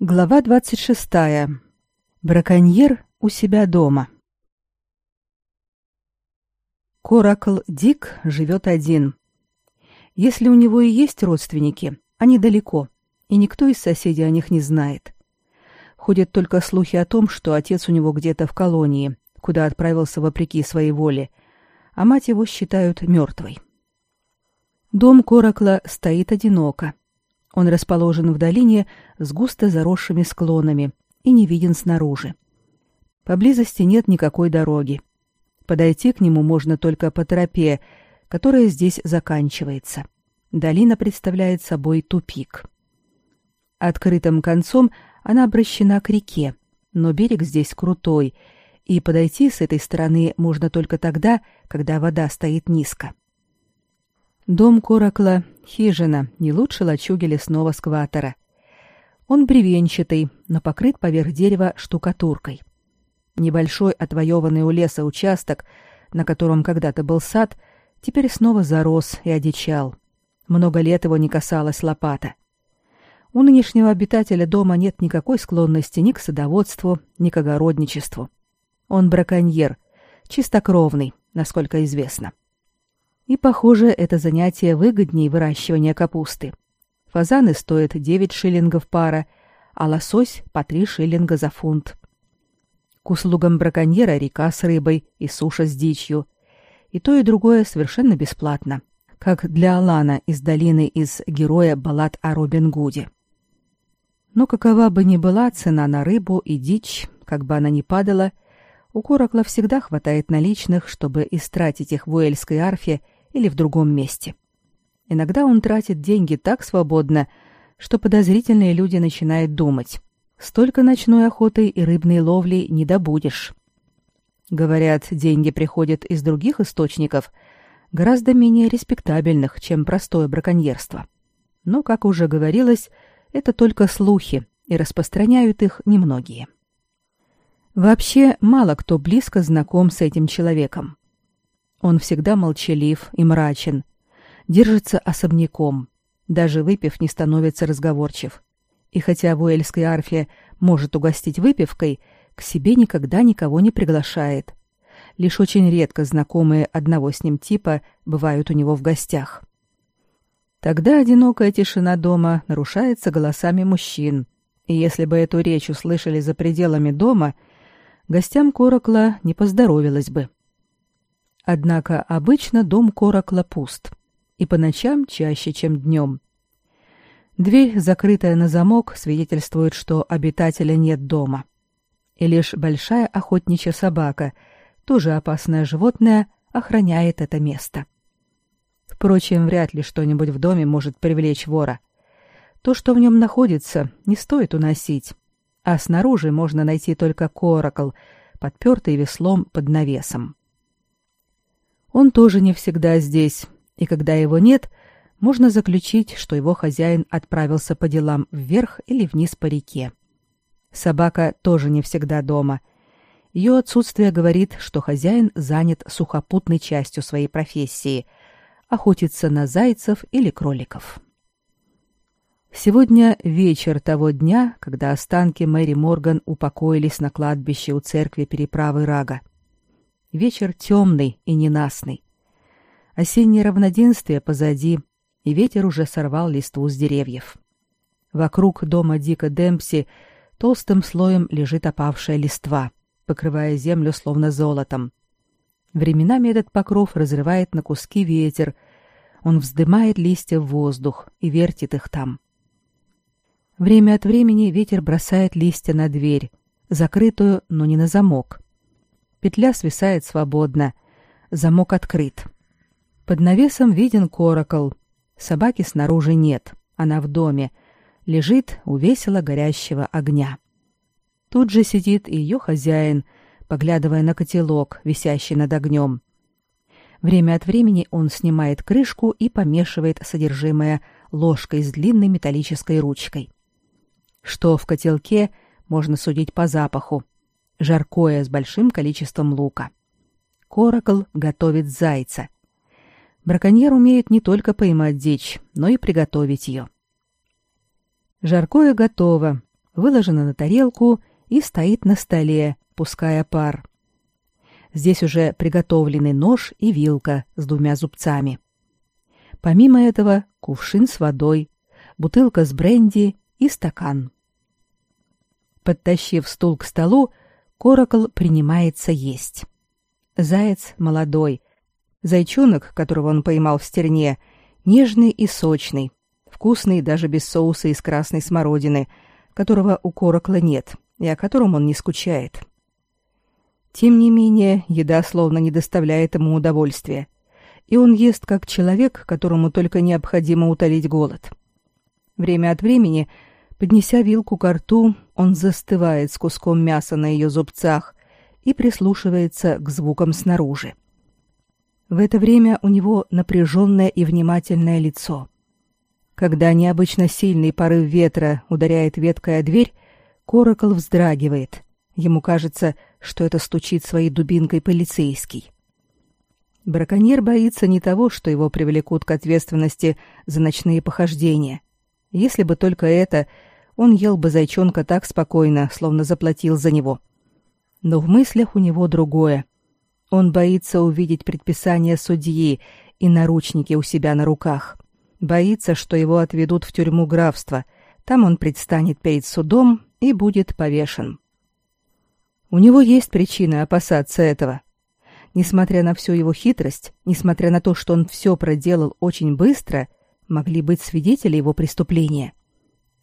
Глава 26. Браконьер у себя дома. Коракл Дик живет один. Если у него и есть родственники, они далеко, и никто из соседей о них не знает. Ходят только слухи о том, что отец у него где-то в колонии, куда отправился вопреки своей воле, а мать его считают мертвой. Дом Коракла стоит одиноко. Он расположен в долине с густо заросшими склонами и не виден снаружи. Поблизости нет никакой дороги. Подойти к нему можно только по тропе, которая здесь заканчивается. Долина представляет собой тупик. Открытым концом она обращена к реке, но берег здесь крутой, и подойти с этой стороны можно только тогда, когда вода стоит низко. Дом Коракла — хижина, не лучше лачуги лесного скватера. Он бревенчатый, но покрыт поверх дерева штукатуркой. Небольшой отвоеванный у леса участок, на котором когда-то был сад, теперь снова зарос и одичал. Много лет его не касалась лопата. У нынешнего обитателя дома нет никакой склонности ни к садоводству, ни к огородничеству. Он браконьер, чистокровный, насколько известно. — и, похоже, это занятие выгоднее выращивания капусты. Фазаны стоят 9 шиллингов пара, а лосось по 3 шиллинга за фунт. К услугам браконьера река с рыбой и суша с дичью. И то, и другое совершенно бесплатно, как для Алана из долины из героя баллад о Робин Гуде. Но какова бы ни была цена на рыбу и дичь, как бы она ни падала, у Коракла всегда хватает наличных, чтобы истратить их в Уэльской арфе или в другом месте. Иногда он тратит деньги так свободно, что подозрительные люди начинают думать. Столько ночной охоты и рыбной ловли не добудешь. Говорят, деньги приходят из других источников, гораздо менее респектабельных, чем простое браконьерство. Но, как уже говорилось, это только слухи, и распространяют их немногие. Вообще, мало кто близко знаком с этим человеком. Он всегда молчалив и мрачен, держится особняком, даже выпив не становится разговорчив. И хотя в Уэльской может угостить выпивкой, к себе никогда никого не приглашает. Лишь очень редко знакомые одного с ним типа бывают у него в гостях. Тогда одинокая тишина дома нарушается голосами мужчин, и если бы эту речь услышали за пределами дома, гостям Корокла не поздоровилось бы. Однако обычно дом Коракла пуст, и по ночам чаще, чем днем. Дверь, закрытая на замок, свидетельствует, что обитателя нет дома. И лишь большая охотничья собака, тоже опасное животное, охраняет это место. Впрочем, вряд ли что-нибудь в доме может привлечь вора. То, что в нем находится, не стоит уносить, а снаружи можно найти только коракл, подпертый веслом под навесом. Он тоже не всегда здесь, и когда его нет, можно заключить, что его хозяин отправился по делам вверх или вниз по реке. Собака тоже не всегда дома. Ее отсутствие говорит, что хозяин занят сухопутной частью своей профессии – охотиться на зайцев или кроликов. Сегодня вечер того дня, когда останки Мэри Морган упокоились на кладбище у церкви переправы Рага. Вечер темный и ненастный. Осеннее равноденствие позади, и ветер уже сорвал листву с деревьев. Вокруг дома Дика Демпси толстым слоем лежит опавшая листва, покрывая землю словно золотом. Временами этот покров разрывает на куски ветер, он вздымает листья в воздух и вертит их там. Время от времени ветер бросает листья на дверь, закрытую, но не на замок. Петля свисает свободно. Замок открыт. Под навесом виден корокол. Собаки снаружи нет. Она в доме. Лежит у весело горящего огня. Тут же сидит и ее хозяин, поглядывая на котелок, висящий над огнем. Время от времени он снимает крышку и помешивает содержимое ложкой с длинной металлической ручкой. Что в котелке, можно судить по запаху жаркое с большим количеством лука. Коракл готовит зайца. Браконьер умеет не только поймать дичь, но и приготовить ее. Жаркое готово. выложена на тарелку и стоит на столе, пуская пар. Здесь уже приготовлены нож и вилка с двумя зубцами. Помимо этого, кувшин с водой, бутылка с бренди и стакан. Подтащив стул к столу, Коракл принимается есть. Заяц молодой. Зайчонок, которого он поймал в стерне, нежный и сочный, вкусный даже без соуса из красной смородины, которого у Коракла нет и о котором он не скучает. Тем не менее, еда словно не доставляет ему удовольствия, и он ест как человек, которому только необходимо утолить голод. Время от времени, поднеся вилку к рту, он застывает с куском мяса на ее зубцах и прислушивается к звукам снаружи. В это время у него напряженное и внимательное лицо. Когда необычно сильный порыв ветра ударяет веткой о дверь, Коракл вздрагивает. Ему кажется, что это стучит своей дубинкой полицейский. Браконьер боится не того, что его привлекут к ответственности за ночные похождения. Если бы только это, он ел бы зайчонка так спокойно, словно заплатил за него. Но в мыслях у него другое. Он боится увидеть предписание судьи и наручники у себя на руках. Боится, что его отведут в тюрьму графства. Там он предстанет перед судом и будет повешен. У него есть причины опасаться этого. Несмотря на всю его хитрость, несмотря на то, что он все проделал очень быстро, могли быть свидетели его преступления.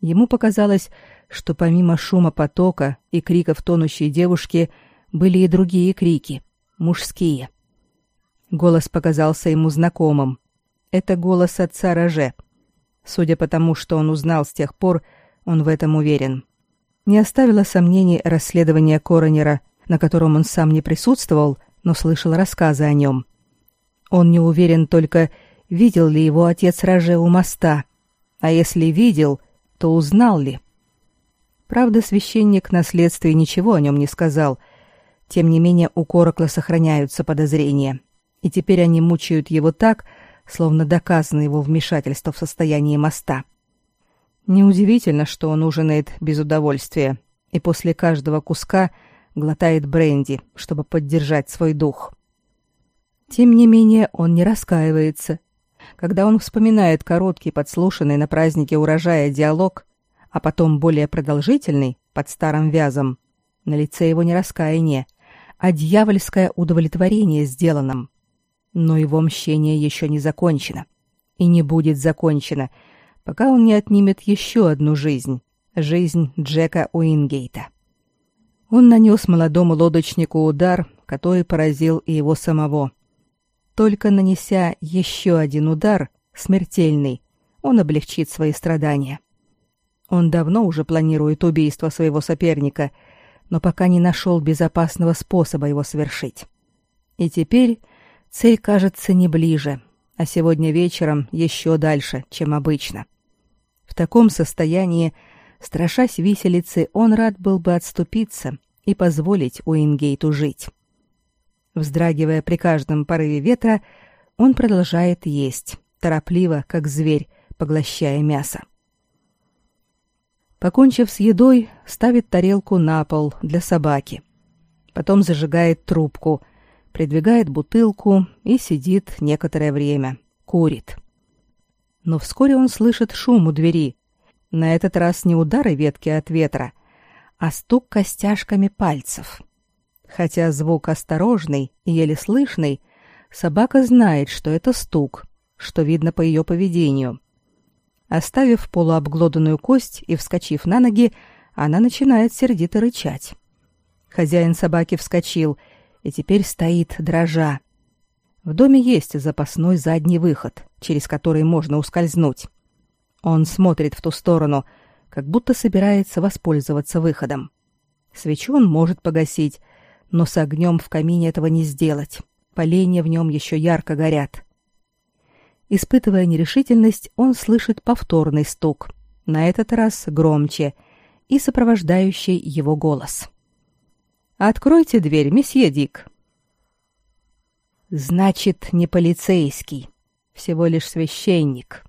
Ему показалось, что помимо шума потока и криков тонущей девушки были и другие крики, мужские. Голос показался ему знакомым. Это голос отца Роже. Судя по тому, что он узнал с тех пор, он в этом уверен не оставило сомнений расследование Коронера, на котором он сам не присутствовал, но слышал рассказы о нем. Он не уверен только, видел ли его отец Роже у моста, а если видел, то узнал ли. Правда, священник на следствии ничего о нем не сказал. Тем не менее, у Корокла сохраняются подозрения, и теперь они мучают его так, словно доказано его вмешательство в состояние моста. — Неудивительно, что он ужинает без удовольствия и после каждого куска глотает бренди, чтобы поддержать свой дух. Тем не менее, он не раскаивается. Когда он вспоминает короткий подслушанный на празднике урожая диалог, а потом более продолжительный под старым вязом, на лице его не раскаяние, а дьявольское удовлетворение сделанным. Но его мщение еще не закончено. И не будет закончено, пока он не отнимет еще одну жизнь — жизнь Джека Уингейта. Он нанес молодому лодочнику удар, который поразил и его самого. Только нанеся еще один удар, смертельный, он облегчит свои страдания. Он давно уже планирует убийство своего соперника, но пока не нашел безопасного способа его совершить. И теперь цель кажется не ближе, а сегодня вечером еще дальше, чем обычно. В таком состоянии, страшась виселицы, он рад был бы отступиться и позволить Уингейту жить. Вздрагивая при каждом порыве ветра, он продолжает есть, торопливо, как зверь, поглощая мясо. Покончив с едой, ставит тарелку на пол для собаки. Потом зажигает трубку, придвигает бутылку и сидит некоторое время, курит. Но вскоре он слышит шум у двери. На этот раз не удары ветки от ветра, а стук костяшками пальцев. Хотя звук осторожный и еле слышный, собака знает, что это стук, что видно по ее поведению. Оставив полуобглоданную кость и вскочив на ноги, она начинает сердито рычать. Хозяин собаки вскочил и теперь стоит дрожа. В доме есть запасной задний выход, через который можно ускользнуть. Он смотрит в ту сторону, как будто собирается воспользоваться выходом. Свечу он может погасить, но с огнем в камине этого не сделать. Поленья в нем еще ярко горят. Испытывая нерешительность, он слышит повторный стук, на этот раз громче, и сопровождающий его голос. «Откройте дверь, месье Дик!» Значит, не полицейский, всего лишь священник.